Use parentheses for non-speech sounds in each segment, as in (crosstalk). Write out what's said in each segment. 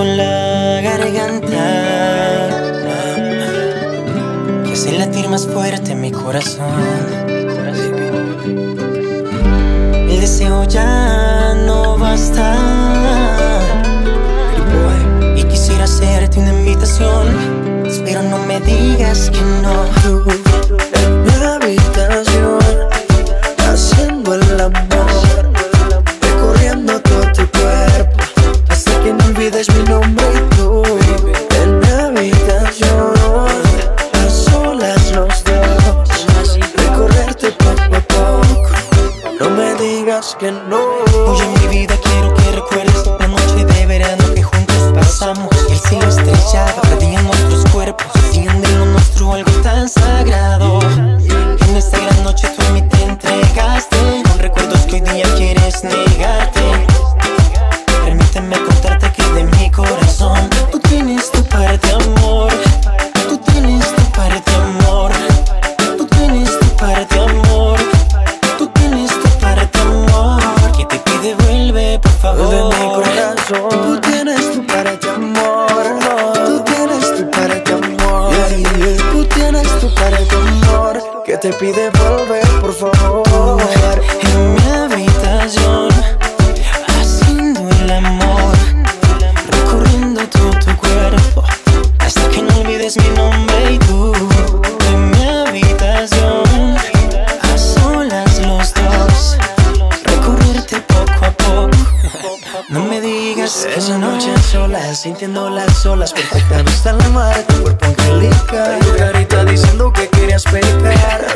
algo la garganta que hace latir más fuerte mi corazón. El deseo ya no basta. No. Hoy en mi vida quiero que recuerdes la noche de verano que juntos pasamos. El cielo estrellado en nuestros cuerpos. Lo nuestro algo tan sagrado. En esta gran noche tú a mí te entregaste. Con recuerdos que hoy día quieres negarte. Te pide volver, por favor. En mi habitación, haciendo el amor, recorriendo todo tu cuerpo, hasta que no olvides mi nombre y tú. En mi habitación, a solas los dos, recorrerte poco a poco. No me digas que Esa no. noche solas, sintiendo las olas Perfecta vista la mar, tu cuerpo angelical Tu carita diciendo que querías pecar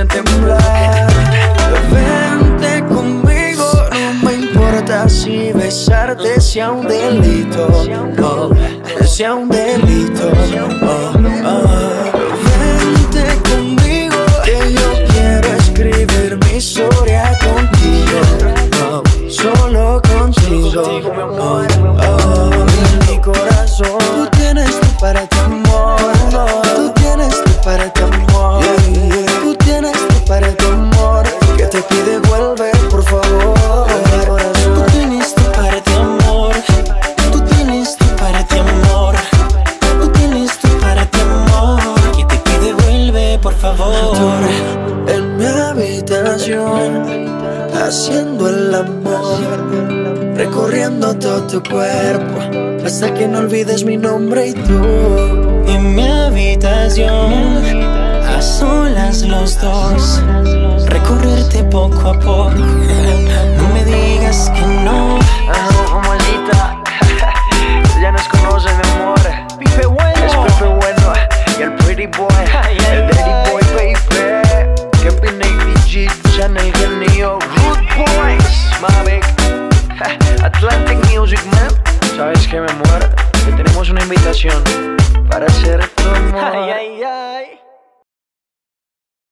hacen temblar. Vente conmigo, no me importa si besarte sea un delito. No, sea un delito. Oh, oh. Vente conmigo, que yo quiero escribir mi historia contigo. Solo contigo, oh, haciendo el amor, recorriendo todo tu cuerpo, hasta que no olvides mi nombre y tú. En mi habitación, a solas los dos, recorrerte poco a poco. No me digas que no. Oh, (laughs) ya nos conoces, mi amor. Bueno, es bueno y el pretty boy, el daddy boy, baby. Kevin, Chanel. antes que me muera, que tenemos una invitación para hacer tu (laughs) amor. Ay, ay, ay.